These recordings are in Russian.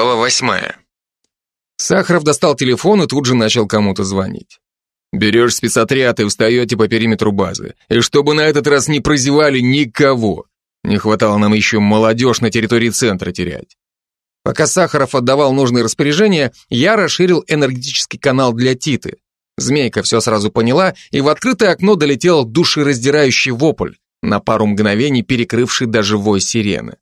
Глава восьмая. Сахаров достал телефон и тут же начал кому-то звонить. Берешь спецотряд и встаете по периметру базы. И чтобы на этот раз не прозевали никого. Не хватало нам еще молодежь на территории центра терять. Пока Сахаров отдавал нужные распоряжения, я расширил энергетический канал для Титы. Змейка все сразу поняла, и в открытое окно долетел душераздирающий вопль, на пару мгновений перекрывший даже вой сирены.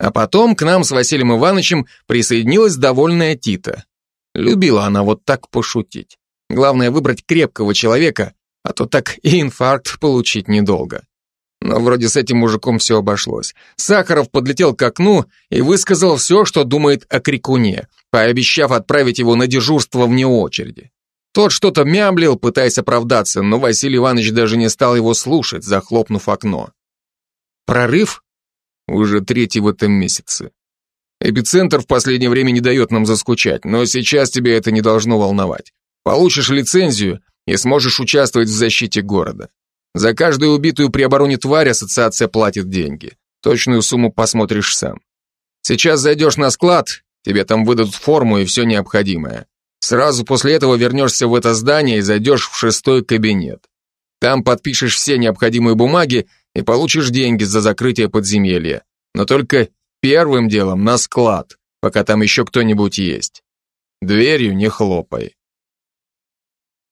А потом к нам с Василием Ивановичем присоединилась довольная Тита. Любила она вот так пошутить. Главное выбрать крепкого человека, а то так и инфаркт получить недолго. Но вроде с этим мужиком все обошлось. Сахаров подлетел к окну и высказал все, что думает о крикуне, пообещав отправить его на дежурство вне очереди. Тот что-то мямлил, пытаясь оправдаться, но Василий Иванович даже не стал его слушать, захлопнув окно. Прорыв? Уже третий в этом месяце. Эпицентр в последнее время не дает нам заскучать, но сейчас тебе это не должно волновать. Получишь лицензию и сможешь участвовать в защите города. За каждую убитую при обороне тварь ассоциация платит деньги. Точную сумму посмотришь сам. Сейчас зайдешь на склад, тебе там выдадут форму и все необходимое. Сразу после этого вернешься в это здание и зайдешь в шестой кабинет. Там подпишешь все необходимые бумаги и получишь деньги за закрытие подземелья. Но только первым делом на склад, пока там еще кто-нибудь есть. Дверью не хлопай.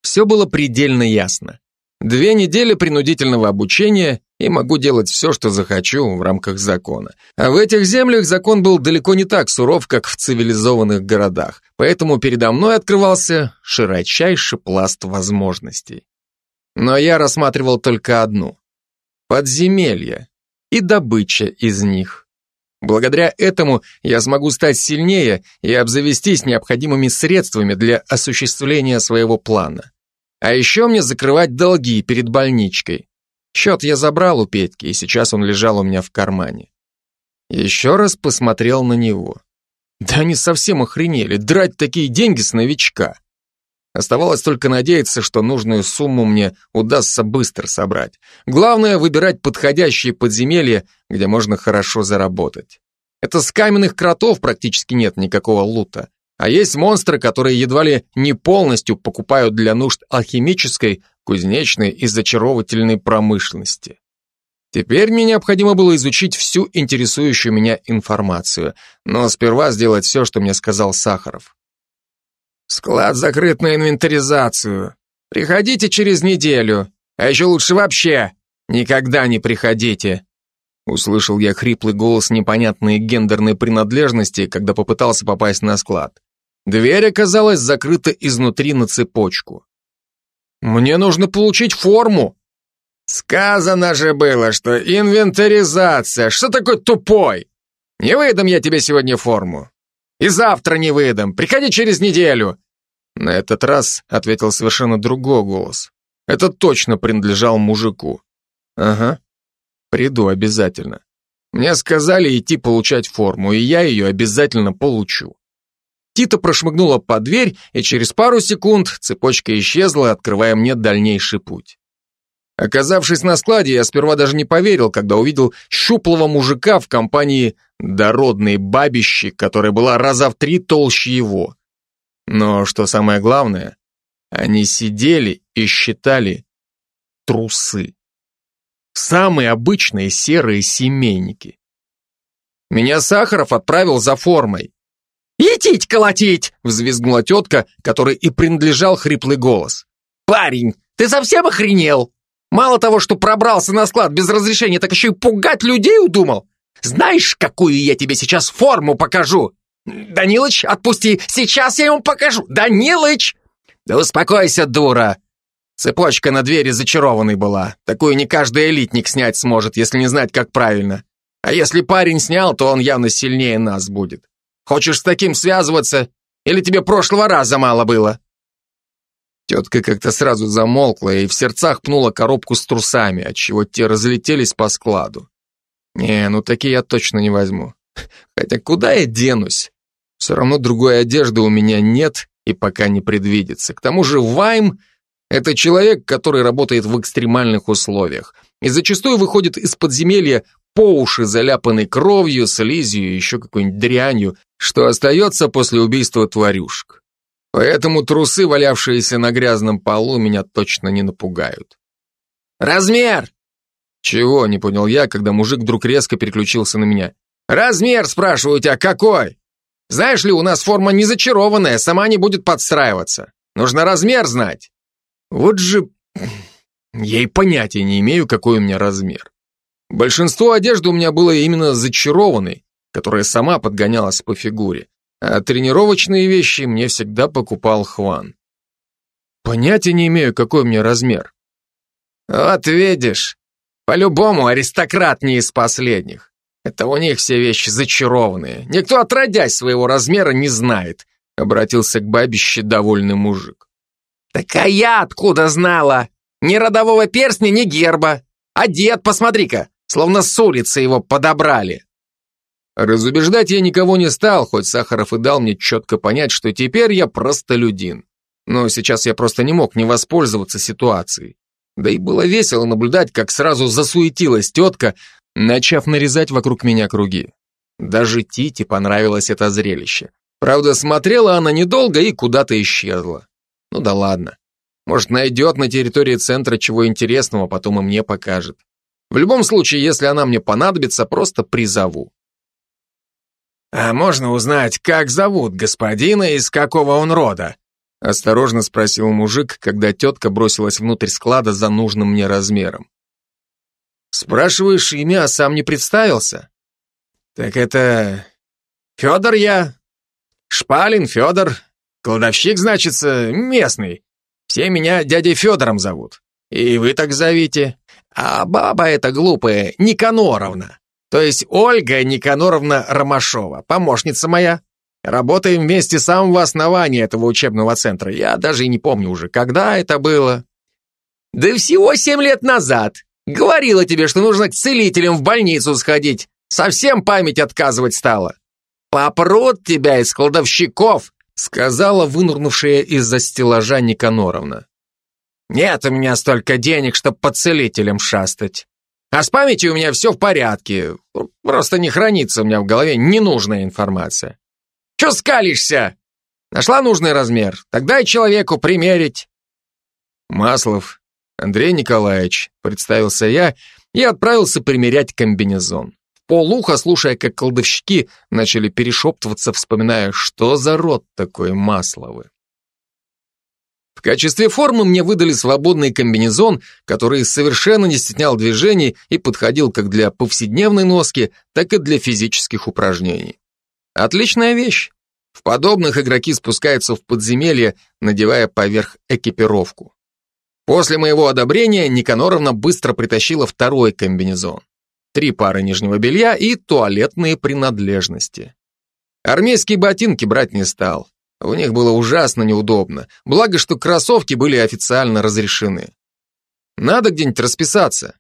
Все было предельно ясно. Две недели принудительного обучения и могу делать все, что захочу в рамках закона. А в этих землях закон был далеко не так суров, как в цивилизованных городах, поэтому передо мной открывался широчайший пласт возможностей. Но я рассматривал только одну подземелья и добыча из них. Благодаря этому я смогу стать сильнее и обзавестись необходимыми средствами для осуществления своего плана. А еще мне закрывать долги перед больничкой. Счет я забрал у Петьки, и сейчас он лежал у меня в кармане. Еще раз посмотрел на него. Да они совсем охренели, драть такие деньги с новичка. Оставалось только надеяться, что нужную сумму мне удастся быстро собрать. Главное выбирать подходящие подземелья, где можно хорошо заработать. Это с каменных кротов практически нет никакого лута. А есть монстры, которые едва ли не полностью покупают для нужд алхимической, кузнечной и зачаровательной промышленности. Теперь мне необходимо было изучить всю интересующую меня информацию, но сперва сделать все, что мне сказал Сахаров. Склад закрыт на инвентаризацию. Приходите через неделю. А еще лучше вообще никогда не приходите. Услышал я хриплый голос непонятной гендерной принадлежности, когда попытался попасть на склад. Дверь оказалась закрыта изнутри на цепочку. «Мне нужно получить форму!» «Сказано же было, что инвентаризация! Что такой тупой? Не выдам я тебе сегодня форму. И завтра не выдам. Приходи через неделю. На этот раз ответил совершенно другой голос. Это точно принадлежал мужику. Ага. Приду обязательно. Мне сказали идти получать форму, и я ее обязательно получу. Тита прошмыгнула под дверь, и через пару секунд цепочка исчезла, открывая мне дальнейший путь. Оказавшись на складе, я сперва даже не поверил, когда увидел щуплого мужика в компании дородной бабищи, которая была раза в три толще его. Но что самое главное, они сидели и считали трусы. Самые обычные серые семейники. Меня Сахаров отправил за формой. «Етить колотить!» — взвизгнула тетка, которой и принадлежал хриплый голос. «Парень, ты совсем охренел? Мало того, что пробрался на склад без разрешения, так еще и пугать людей удумал? Знаешь, какую я тебе сейчас форму покажу? Данилыч, отпусти, сейчас я ему покажу. Данилыч! Да успокойся, дура. Цепочка на двери зачарованной была. Такую не каждый элитник снять сможет, если не знать, как правильно. А если парень снял, то он явно сильнее нас будет. Хочешь с таким связываться? Или тебе прошлого раза мало было? Тетка как-то сразу замолкла и в сердцах пнула коробку с трусами, отчего те разлетелись по складу. Не, ну такие я точно не возьму. Хотя куда я денусь? Все равно другой одежды у меня нет и пока не предвидится. К тому же Вайм — это человек, который работает в экстремальных условиях и зачастую выходит из подземелья по уши заляпанной кровью, слизью и еще какой-нибудь дрянью, что остается после убийства тварюшек. Поэтому трусы, валявшиеся на грязном полу, меня точно не напугают. «Размер!» «Чего?» — не понял я, когда мужик вдруг резко переключился на меня. «Размер, спрашиваю тебя, какой? Знаешь ли, у нас форма не зачарованная, сама не будет подстраиваться. Нужно размер знать». Вот же... Я и понятия не имею, какой у меня размер. Большинство одежды у меня было именно зачарованной, которая сама подгонялась по фигуре, а тренировочные вещи мне всегда покупал Хван. Понятия не имею, какой меня размер. Вот видишь, по-любому аристократ не из последних. Это у них все вещи зачарованные. Никто отродясь своего размера не знает, обратился к бабище довольный мужик. Так а я откуда знала? Ни родового перстня, ни герба. А дед, посмотри-ка, словно с улицы его подобрали. Разубеждать я никого не стал, хоть Сахаров и дал мне четко понять, что теперь я простолюдин. Но сейчас я просто не мог не воспользоваться ситуацией. Да и было весело наблюдать, как сразу засуетилась тетка, начав нарезать вокруг меня круги. Даже Тите понравилось это зрелище. Правда, смотрела она недолго и куда-то исчезла. Ну да ладно. Может, найдет на территории центра чего интересного, потом и мне покажет. В любом случае, если она мне понадобится, просто призову. «А можно узнать, как зовут господина и из какого он рода?» Осторожно спросил мужик, когда тетка бросилась внутрь склада за нужным мне размером. «Спрашиваешь имя, а сам не представился?» «Так это... Федор я. Шпалин Федор. Кладовщик, значится, местный. Все меня дядей Федором зовут. И вы так зовите. А баба эта глупая, Никаноровна. То есть Ольга Никаноровна Ромашова, помощница моя. Работаем вместе с самого основания этого учебного центра. Я даже и не помню уже, когда это было. Да всего семь лет назад. Говорила тебе, что нужно к целителям в больницу сходить. Совсем память отказывать стала. Попрут тебя из кладовщиков, сказала вынурнувшая из-за стеллажа Никаноровна. Нет у меня столько денег, чтобы по целителям шастать. А с памятью у меня все в порядке. Просто не хранится у меня в голове ненужная информация. Че скалишься? Нашла нужный размер? Тогда и человеку примерить. Маслов Андрей Николаевич, представился я и отправился примерять комбинезон. Полуха, слушая, как колдовщики начали перешептываться, вспоминая, что за род такой Масловы. В качестве формы мне выдали свободный комбинезон, который совершенно не стеснял движений и подходил как для повседневной носки, так и для физических упражнений. Отличная вещь. В подобных игроки спускаются в подземелье, надевая поверх экипировку. После моего одобрения Никаноровна быстро притащила второй комбинезон. Три пары нижнего белья и туалетные принадлежности. Армейские ботинки брать не стал. В них было ужасно неудобно, благо, что кроссовки были официально разрешены. Надо где-нибудь расписаться.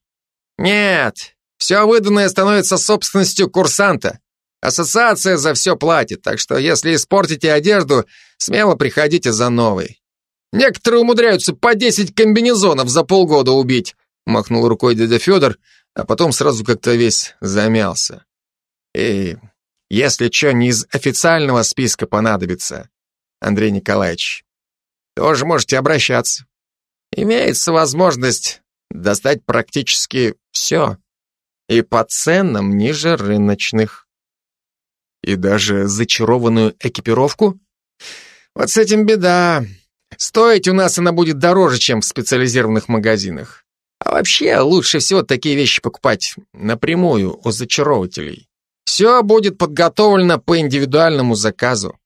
Нет, все выданное становится собственностью курсанта. Ассоциация за все платит, так что если испортите одежду, смело приходите за новой. Некоторые умудряются по 10 комбинезонов за полгода убить, махнул рукой дядя Федор, а потом сразу как-то весь замялся. И если что не из официального списка понадобится, Андрей Николаевич. Тоже можете обращаться. Имеется возможность достать практически все. И по ценам ниже рыночных. И даже зачарованную экипировку? Вот с этим беда. Стоить у нас она будет дороже, чем в специализированных магазинах. А вообще, лучше всего такие вещи покупать напрямую у зачарователей. Все будет подготовлено по индивидуальному заказу.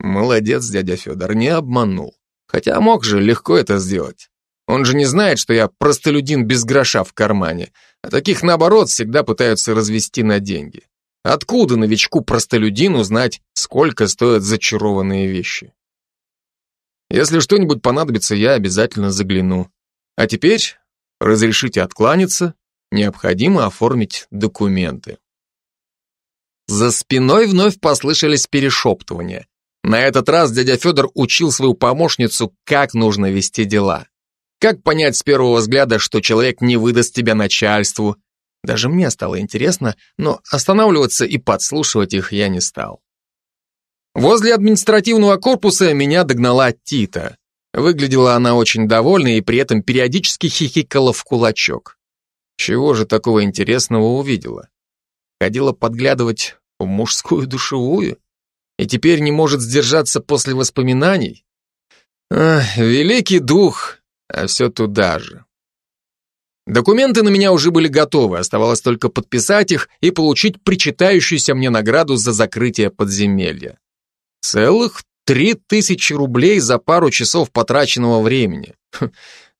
Молодец, дядя Федор, не обманул. Хотя мог же легко это сделать. Он же не знает, что я простолюдин без гроша в кармане, а таких, наоборот, всегда пытаются развести на деньги. Откуда новичку-простолюдину знать, сколько стоят зачарованные вещи? Если что-нибудь понадобится, я обязательно загляну. А теперь разрешите откланяться, необходимо оформить документы. За спиной вновь послышались перешептывания. На этот раз дядя Федор учил свою помощницу, как нужно вести дела. Как понять с первого взгляда, что человек не выдаст тебя начальству? Даже мне стало интересно, но останавливаться и подслушивать их я не стал. Возле административного корпуса меня догнала Тита. Выглядела она очень довольной и при этом периодически хихикала в кулачок. Чего же такого интересного увидела? Ходила подглядывать в мужскую душевую? И теперь не может сдержаться после воспоминаний? Ах, великий дух, а все туда же. Документы на меня уже были готовы, оставалось только подписать их и получить причитающуюся мне награду за закрытие подземелья. Целых три тысячи рублей за пару часов потраченного времени. Хм,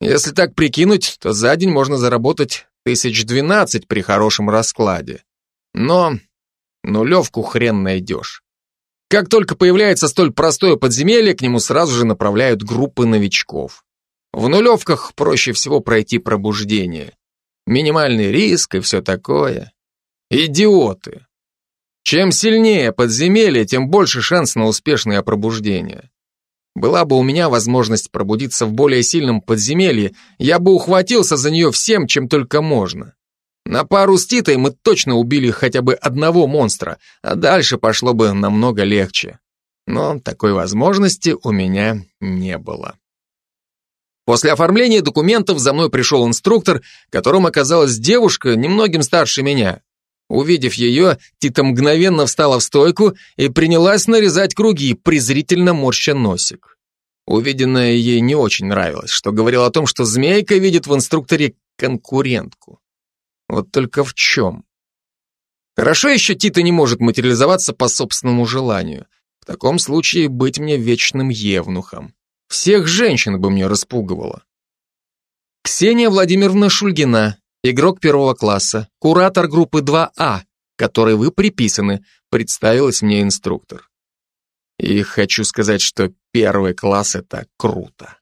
если так прикинуть, то за день можно заработать тысяч двенадцать при хорошем раскладе. Но нулевку хрен найдешь. Как только появляется столь простое подземелье, к нему сразу же направляют группы новичков. В нулевках проще всего пройти пробуждение. Минимальный риск и все такое. Идиоты. Чем сильнее подземелье, тем больше шанс на успешное пробуждение. Была бы у меня возможность пробудиться в более сильном подземелье, я бы ухватился за нее всем, чем только можно. На пару с Титой мы точно убили хотя бы одного монстра, а дальше пошло бы намного легче. Но такой возможности у меня не было. После оформления документов за мной пришел инструктор, которым оказалась девушка, немногим старше меня. Увидев ее, Тита мгновенно встала в стойку и принялась нарезать круги, презрительно морща носик. Увиденное ей не очень нравилось, что говорило о том, что змейка видит в инструкторе конкурентку. Вот только в чем? Хорошо еще Тита не может материализоваться по собственному желанию. В таком случае быть мне вечным евнухом. Всех женщин бы мне распугивало. Ксения Владимировна Шульгина, игрок первого класса, куратор группы 2А, которой вы приписаны, представилась мне инструктор. И хочу сказать, что первый класс — это круто.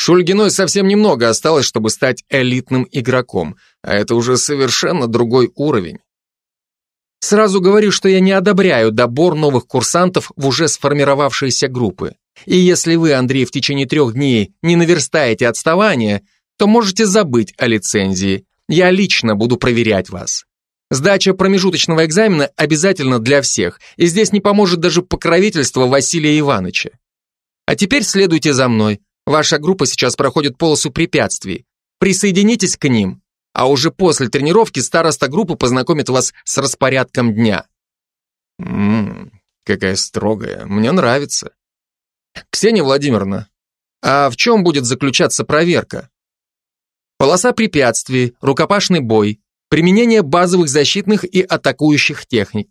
Шульгиной совсем немного осталось, чтобы стать элитным игроком, а это уже совершенно другой уровень. Сразу говорю, что я не одобряю добор новых курсантов в уже сформировавшиеся группы. И если вы, Андрей, в течение трех дней не наверстаете отставание, то можете забыть о лицензии. Я лично буду проверять вас. Сдача промежуточного экзамена обязательно для всех, и здесь не поможет даже покровительство Василия Ивановича. А теперь следуйте за мной. Ваша группа сейчас проходит полосу препятствий. Присоединитесь к ним, а уже после тренировки староста группы познакомит вас с распорядком дня. Ммм, какая строгая, мне нравится. Ксения Владимировна, а в чем будет заключаться проверка? Полоса препятствий, рукопашный бой, применение базовых защитных и атакующих техник.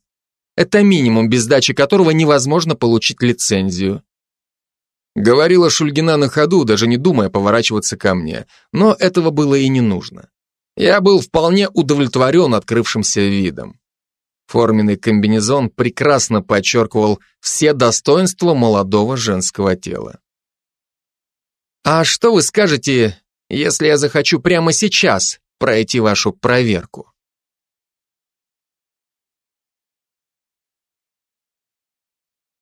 Это минимум, без сдачи которого невозможно получить лицензию. Говорила Шульгина на ходу, даже не думая поворачиваться ко мне, но этого было и не нужно. Я был вполне удовлетворен открывшимся видом. Форменный комбинезон прекрасно подчеркивал все достоинства молодого женского тела. «А что вы скажете, если я захочу прямо сейчас пройти вашу проверку?»